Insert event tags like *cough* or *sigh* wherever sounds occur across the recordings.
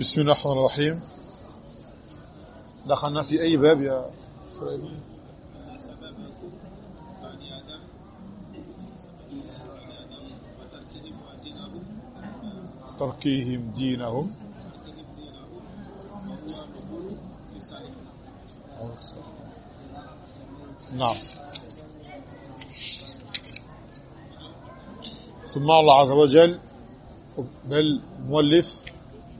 بسم الله الرحمن الرحيم. دخلنا في أي باب يا سليمان؟ تركيهم دينهم. نعم. ثم الله عز وجل بل مؤلف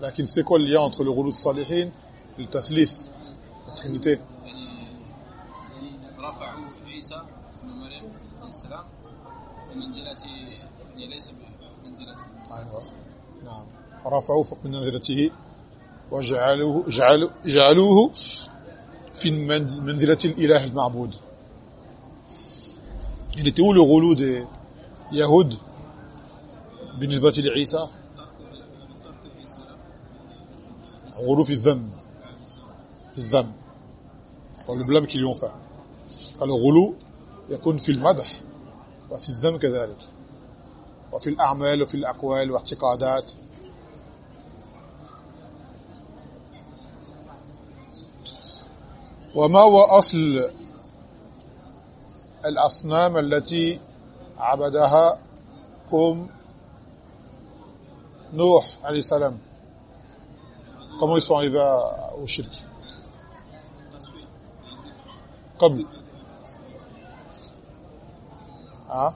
لكن c'est quoi le lien entre le ghulu salihin et le tathlith la trinité يعني رفعوا عيسى بن مريم عليه السلام بمنزله يعني ليس بمنزله أيوة. نعم رفعوا فوق من منزلته وجعلوه جعلوا جعلوه في المنز- منزلة الإله المعبود Il était où le ghulu des Yahoud بالنسبة لعيسى غلو في الذم. الذم. le blâme qu'ils lui ont الغلو يكون في المدح وفي الذم كذلك. وفي الأعمال وفي الأقوال واعتقادات وما هو أصل الأصنام التي عبدها قوم نوح عليه السلام؟ comment ils sont arrivés à- au shirk قبل ها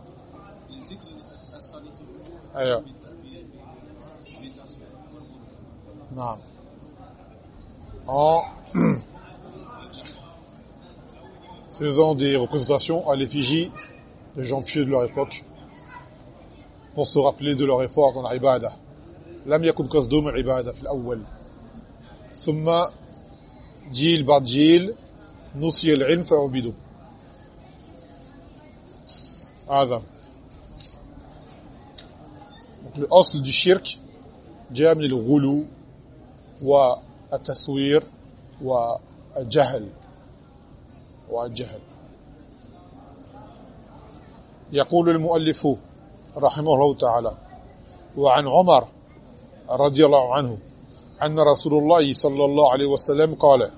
ايوه نعم en *clears throat* faisant des représentations à l'effigie des gens pieux de leur époque pour se rappeler de leur effort dans l'ibada لم يكن قصدهم العبادة في الأول ثم جيل بعد جيل نسي العلم فعبدوا هذا. Donc le asl جاء من الغلو والتصوير والجهل. والجهل. يقول المؤلف رحمه الله تعالى وعن عمر رضي الله عنه أن رسول الله صلى الله عليه وسلم قال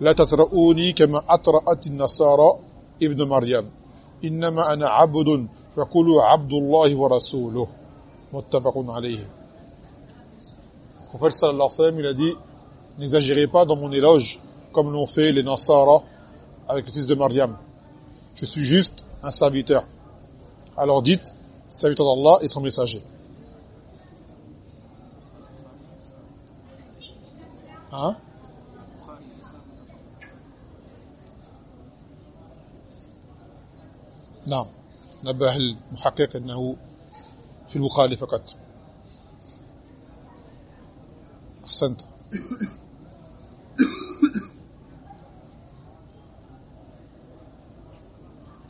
لا تترؤوني كما أترأت النصارى ابن مريم إنما أنا عبد فقولوا عبد الله ورسوله متفق عليه Le prophète sallallahu alayhi wa sallam, il a dit N'exagérez pas dans mon éloge comme l'ont fait les Nasara avec le fils de Maryam. Je suis juste un serviteur. Alors dites, serviteur d'Allah et son messager. Hein نعم. نبه المحقق أنه في البخاري فقط. أحسنت.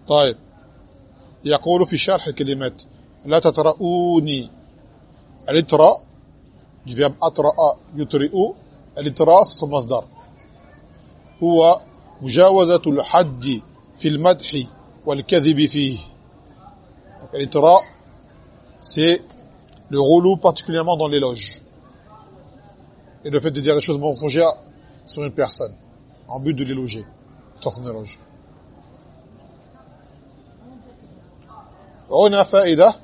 طيب. يقول في شرح الكلمات لا تترؤوني الاتراء du verbe يطرئ. الاتراء في المصدر هو مجاوزة الحد في المدح والكذب فيه Donc, الاتراء c'est le relou particulièrement dans l'éloge et le fait de dire des choses mensongères sur une personne en but de l'éloger sur son éloge وهنا فائدة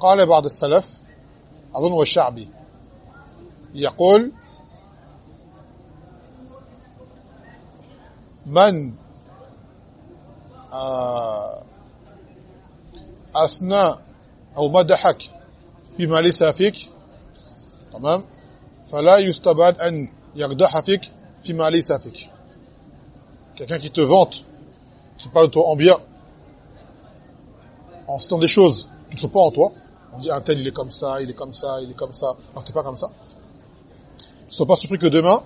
قال بعض السلف أظن هو الشعبي يقول من آه، أثنى أو مدحك بما ليس فيك تمام فلا يستبعد أن يقدح فيك فيما ليس فيك quelqu'un qui te vante qui parle de toi en bien en citant des choses qui ne sont pas en toi on dit un tel il est comme ça il est comme ça il est comme ça alors t'es pas comme ça sois pas surpris que demain,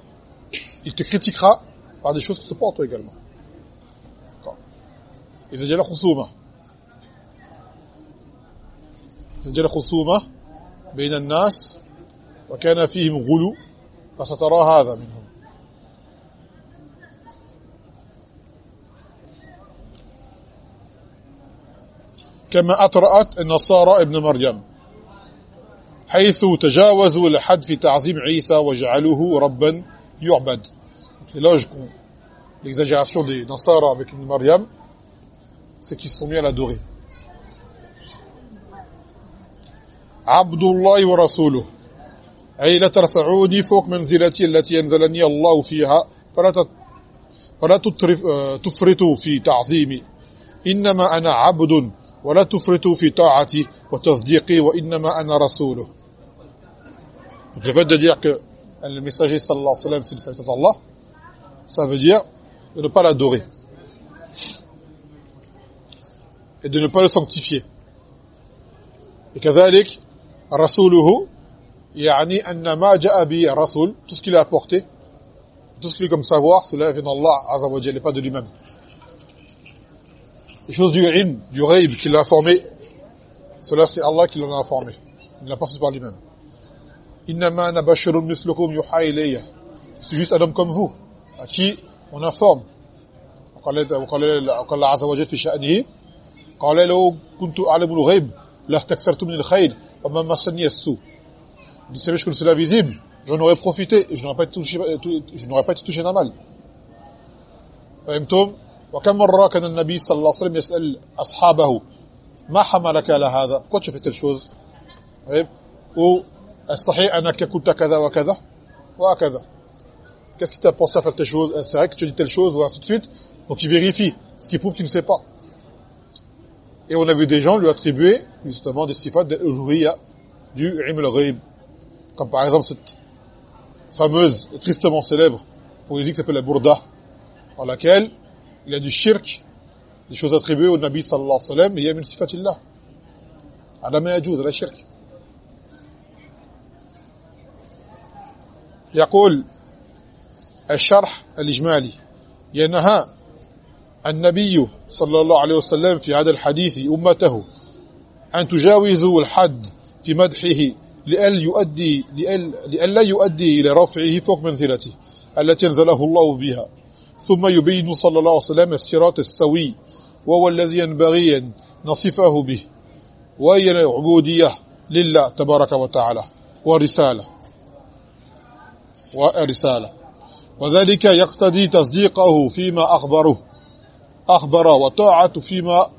il te critiquera par des choses qui ne sont pas en toi également. إذا جاء خصومة إذا جاء خصومة بين الناس وكان فيهم غلو فسترى هذا منهم كما أطرأت النصارى ابن مريم حيث تجاوزوا لحد في تعظيم عيسى وجعلوه ربا يعبد. L'exagération des Nasara avec Ibn Maryam c'est qu'ils sont mis à l'adorer. عبد الله ورسوله أي لا ترفعوني فوق منزلتي التي ينزلني الله فيها فلا فلا تفرطوا في تعظيمي إنما أنا عبد ولا تفرطوا في طاعتي وتصديقي وإنما أنا رسوله Donc le fait de dire que le messager sallallahu alayhi wa sallam c'est le serviteur d'Allah, ça veut dire de ne pas l'adorer et de ne pas le sanctifier. Et كذلك رسوله يعني أن ما جاء به رسول tout ce qu'il a apporté tout ce qu'il est comme savoir cela vient d'Allah azza wa jalla pas de lui-même les choses du ilm du ghaib qu'il a informé cela c'est Allah qui l'en a informé il n'a pas fait par lui-même innama ana basharun mislukum yuha ilayya c'est juste un homme comme vous à qui on informe وقال وقال وقال عز وجل في شأنه قال لو كنت أعلم الغيب لاستكثرت من الخير وما مسني السوء dit savez je connaissais l'invisible j'en aurais profité et je n'aurais pas été touché je n'aurais pas été touché d'un mal فهمتم وكم مرة كان النبي صلى الله عليه وسلم يسأل أصحابه ما حملك على هذا pourquoi tu fais telle chose ou الصحيح أنك كنت كذا وكذا وهكذا qu'est-ce qui t'a pensé à faire telle chose c'est vrai que tu dis telle chose ou ainsi de suite donc il vérifie ce qui prouve qu'il ne sait pas et on a vu des gens lui attribuer justement des sifat de du ilm al comme par exemple cette fameuse et tristement célèbre poésie qui s'appelle la Bourda dans laquelle il y a du shirk des choses attribuées au Nabi sallallahu alayhi wa sallam et il y a min sifatillah على ما يجوز لا شرك يقول الشرح الإجمالي ينهى النبي صلى الله عليه وسلم في هذا الحديث أمته أن تجاوزوا الحد في مدحه لأن يؤدي لأن لا يؤدي إلى رفعه فوق منزلته التي أنزله الله بها. ثم يبين صلى الله عليه وسلم الصراط السوي وهو الذي ينبغي أن نصفه به وهي العبودية لله تبارك وتعالى ورسالة ورسالة. وذلك يقتضي تصديقه فيما أخبره. أخبر وطاعته فيما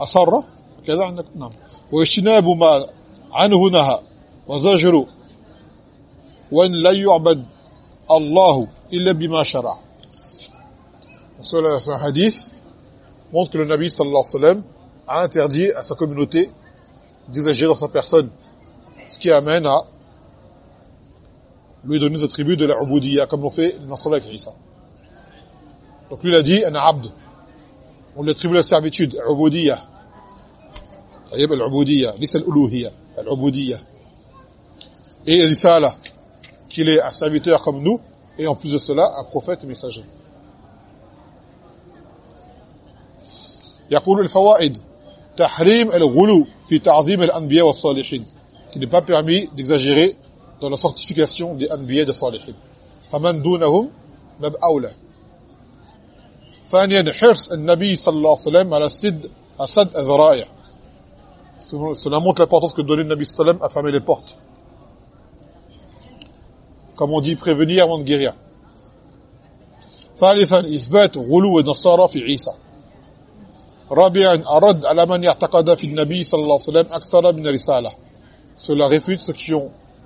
أصر. كذا عندك؟ نعم. واجتناب ما عنه نهى. وزجر. وإن لا يعبد الله إلا بما شرع. وصله في حديث montre que le Nabi sallallahu alayhi wa sallam a interdit à sa communauté d'exagérer dans sa personne. Ce qui amène à lui donner des attributs de la ubudiyya, comme l'ont fait les Nasrallah avec Isa. Donc lui il a dit, un abd. On lui attribue la servitude, ubudiyya. طيب العبودية ليس الألوهية العبودية et risala qu'il est un serviteur comme nous et en plus de cela un prophète messager يقول الفوائد تحريم الغلو في تعظيم الأنبياء والصالحين qui n'est pas permis d'exagérer dans la sanctification des anbiya et des salihin فمن دونهم باب أولى ثانيا حرص النبي صلى الله عليه وسلم على السد السد الذرائع cela montre l'importance que donnait le Nabi sallam à fermer les portes comme on dit prévenir avant de guérir ثالثا إثبات غلو النصارى في عيسى رابعا أرد على من يعتقد في النبي صلى الله عليه وسلم أكثر من رسالة cela réfute ceux qui ont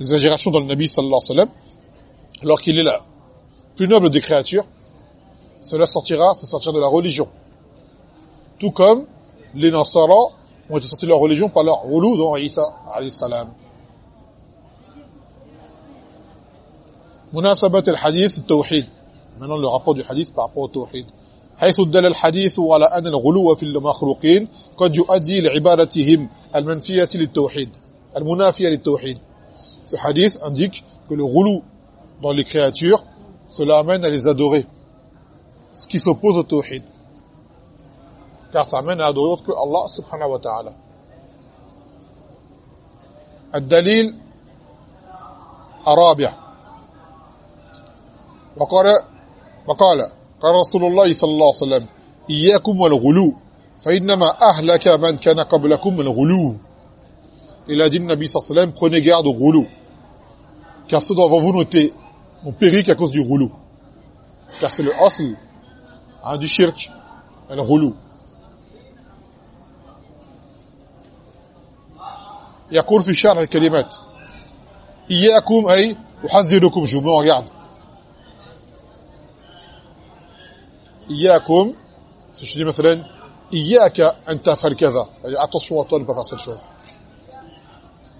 l'exagération dans le Nabi sallallahu alayhi wa sallam, alors qu'il est la plus noble des créatures, cela sortira, fait sortir de la religion. Tout comme les Nasara ont été sortis de leur religion par leur roulou dans Isa alayhi salam. مناسبة الحديث التوحيد maintenant le rapport du hadith par rapport au tawhid حيث دل الحديث على أن الغلو في المخلوقين قد يؤدي لعبادتهم المنفية للتوحيد المنافية للتوحيد ce hadith indique que le roulou dans les créatures cela amène à les adorer ce qui s'oppose au tawhid car ça amène à adorer autre que Allah subhanahu wa ta'ala الدليل الرابع وقال وقال قال رسول الله صلى الله عليه وسلم إياكم والغلو فإنما أهلك من كان قبلكم الغلو Il a dit le Nabi sallallahu alayhi wa sallam, prenez garde au roulou. Car ceux d'avant vous noter ont péri qu'à cause du roulou. Car c'est le asl hein, du shirk, le roulou. يقول في شرح الكلمات إياكم أي أحذركم je vous mets en garde إياكم si je dis مثلا إياك أن تفعل كذا attention à toi de ne pas faire cette chose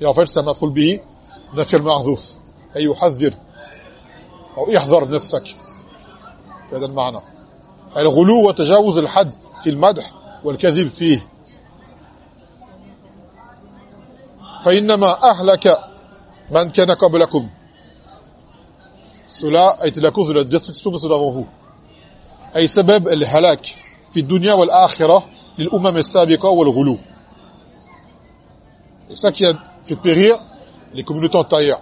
et en fait c'est un مفعول به نفي المعذوف أي يحذر أو احذر نفسك. في هذا المعنى. الغلو وتجاوز الحد في المدح والكذب فيه. فإنما أهلك من كان قبلكم. Cela a été la cause de la destruction أي سبب الهلاك في الدنيا والآخرة للأمم السابقة والغلو. Et ça qui a fait périr les communautés antérieures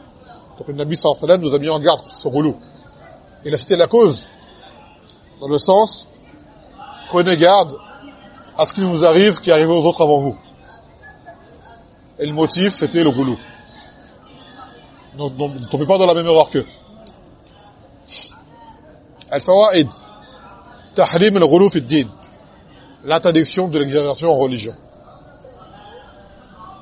Donc le Nabi sallallahu alayhi wa sallam nous a mis en garde contre ce relou. Il a cité la cause, dans le sens, prenez garde à ce qui vous arrive, qui arrive aux autres avant vous. Et le motif, c'était le goulou. Donc, ne tombez pas dans la même erreur qu'eux. Al-Fawa'id. Tahrim al-Ghulou fi din L'interdiction de l'exagération en religion.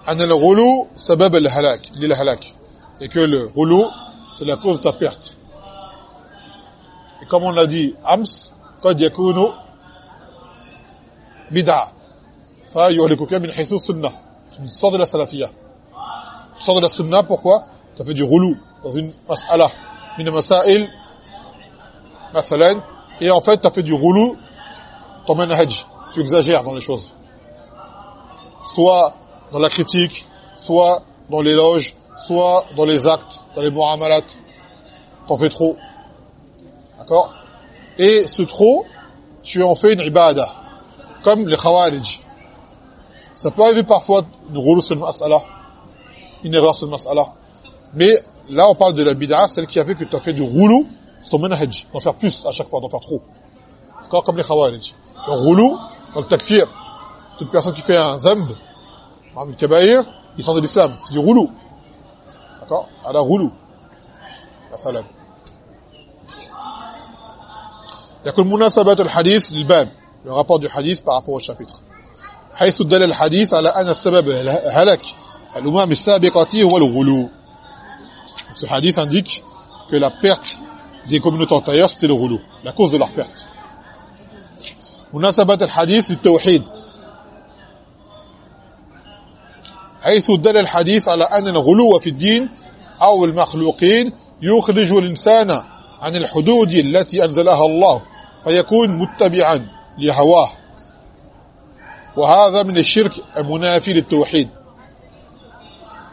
An al-Ghulou sabab al-halak, lil-halak et que le غلو c'est la cause de ta perte et comme on l'a dit أمس قد يكون بدعة فيهلكك من حيث السنة tu sors de la salafiyya tu sors de la sunna pourquoi tu as fait du غلو dans une mas'ala من مسائل مثلا et en fait tu as fait du roulou ton manhaj tu exagères dans les choses soit dans la critique soit dans l'éloge soit dans les actes dans les muamalat t'en fais trop. D'accord? Et ce trop tu en fais une ibada. Comme les khawarij. Ça peut arriver parfois de roulou sur le mas'ala une erreur sur le mas'ala. Mais là on parle de la bid'a celle qui a fait que tu as fait du roulou c'est ton manhaj. D'en faire plus à chaque fois d'en faire trop. D'accord? Comme les khawarij. Le roulou dans le takfir toute personne qui fait un dhanb un kabaïr il sort de l'islam c'est du roulou d'accord la roulou مثلا يقول مناسبة الحديث للباب le rapport du hadith par rapport au chapitre حيث دل الحديث على أن السبب هلك الأمم السابقة هو الغلو ce hadith indique que la perte des communautés antérieures c'était le roulou la cause de leur perte مناسبة الحديث للتوحيد حيث دل الحديث على أن الغلو في الدين أو المخلوقين يخرج الإنسان عن الحدود التي أنزلها الله فيكون متبعا لهواه وهذا من الشرك المنافي للتوحيد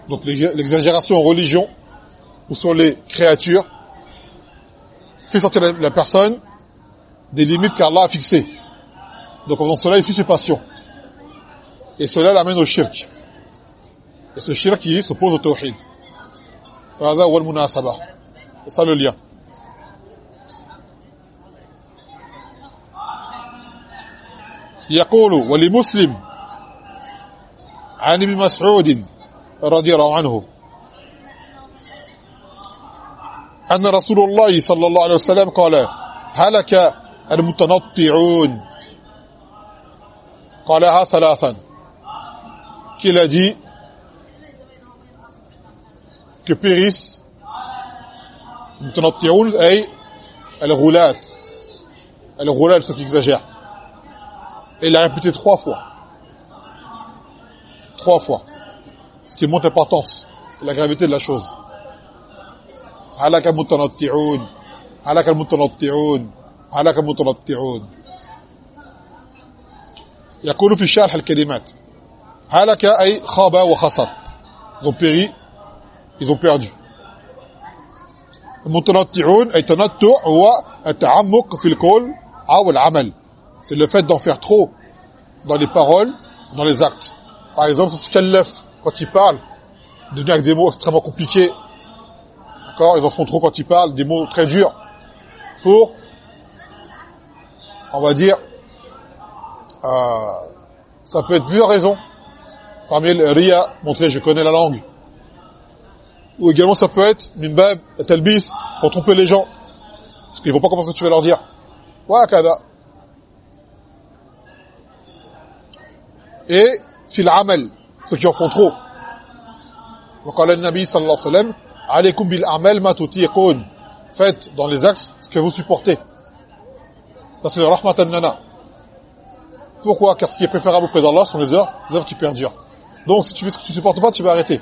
donc l'exagération en religion ou sur les créatures fait sortir la, la personne des limites qu'Allah a fixées donc en faisant cela il suit ses passions et cela l'amène au shirk s'oppose au tawhid فهذا هو ça le lien يقول ولمسلم عن ابن مسعود رضي الله عنه أن رسول الله صلى الله عليه وسلم قال هلك المتنطعون قالها ثلاثا qu'il a dit que périssent المتنطعون أي الغلات الغلات ceux qui exagèrent et il l'a répété trois fois trois fois ce qui montre l'importance et la gravité de la chose هلك المتنطعون هلك المتنطعون هلك المتنطعون يقول في شرح الكلمات هلك أي خاب وخسر ils ont péri ils ont perdu. C'est le fait d'en faire trop dans les paroles dans les actes. Par exemple quand ils parlent ils deviennent avec des mots extrêmement compliqués d'accord ils en font trop quand ils parlent des mots très durs pour on va dire euh, ça peut être vu plusieurs raisons parmi le ria montrer je connais la langue ou également ça peut être mimbab talbis pour tromper les gens parce qu'ils vont pas comprendre ce que tu vas leur dire wa kada et fil amal ceux qui en font trop وقال النبي صلى الله عليه وسلم عليكم بالأعمال ما تطيقون faites dans les actes ce que vous supportez ça c'est le rahmatan nana pourquoi car ce qui est préférable auprès d'Allah sont les œuvres les œuvres qui perdurent donc si tu fais ce que tu supportes pas tu vas arrêter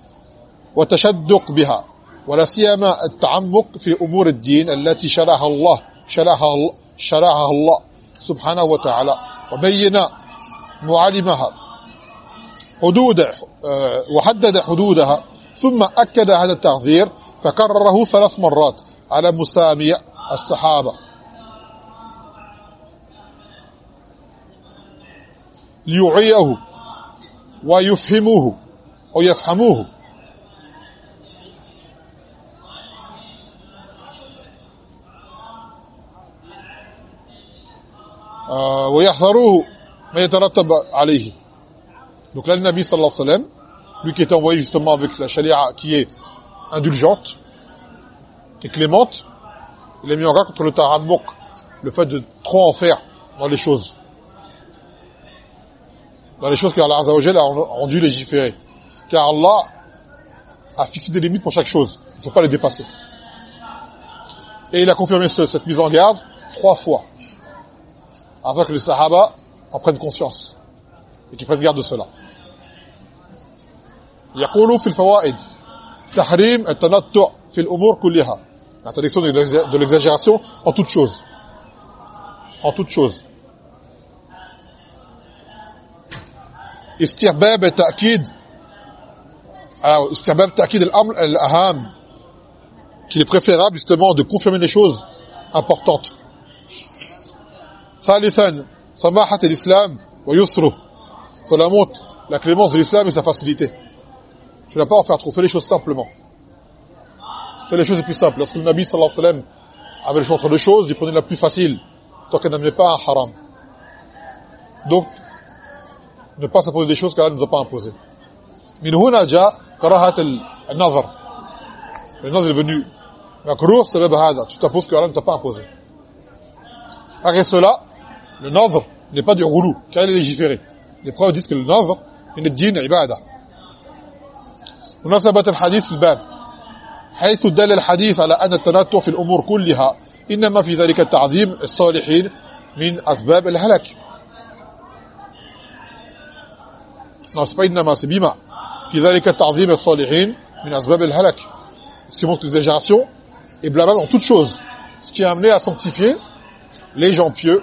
وتشدق بها ولا سيما التعمق في أمور الدين التي شرعها الله شرعها شرعها الله سبحانه وتعالى. وبين معالمها حدود وحدد حدودها ثم أكد هذا التعذير فكرره ثلاث مرات على مسامع الصحابة. ليعيه ويفهموه ويفهموه. ويحذروه ما يترتب عليه donc là le Nabi sallallahu alayhi wa sallam lui qui était envoyé justement avec la charia qui est indulgente et clémente il a mis en garde contre le tarammouk le fait de trop en faire dans les choses dans les choses qu'Allah Azza wa Jalla a rendu légiférer car Allah a fixé des limites pour chaque chose il ne faut pas les dépasser et il a confirmé cette mise en garde trois fois afin que les sahaba en prennent conscience et qu'ils prennent garde de cela يقول في الفوائد تحريم التنطع في الأمور كلها l'interdiction de l'exagération en toute chose en toute chose استحباب التأكيد alors استحباب تأكيد الأمر الأهم qu'il est préférable justement de confirmer les choses importantes ثالثا سماحة الإسلام ويسره cela montre la clémence de l'islam et sa facilité tu n'as pas à en faire trop fais les choses simplement fais les choses les plus simples lorsque le Nabi sallallahu alayhi wa sallam avait le choix entre deux choses il prenait la plus facile tant qu'elle n'amenait pas un haram donc ne pas s'imposer des choses qu'Allah ne nous a pas imposées من هنا جاء كراهة النظر le nazar est venu makruh سبب هذا tu t'imposes que Allah ne t'a pas imposé après cela le nazar n'est pas du roulou car il est légiféré les preuves disent que le nazar من الدين عباده مناسبة الحديث في الباب حيث دل الحديث على أن التنطع في الأمور كلها إنما في ذلك التعظيم الصالحين من أسباب الهلك non c'est pas إنما c'est bima في ذلك تعظيم الصالحين من أسباب الهلك ce qui montre que les exagérations et blabla dans toute chose ce qui a amené à sanctifier les gens pieux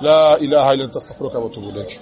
لا إله إلا أنت أستغفرك وأتوب إليك.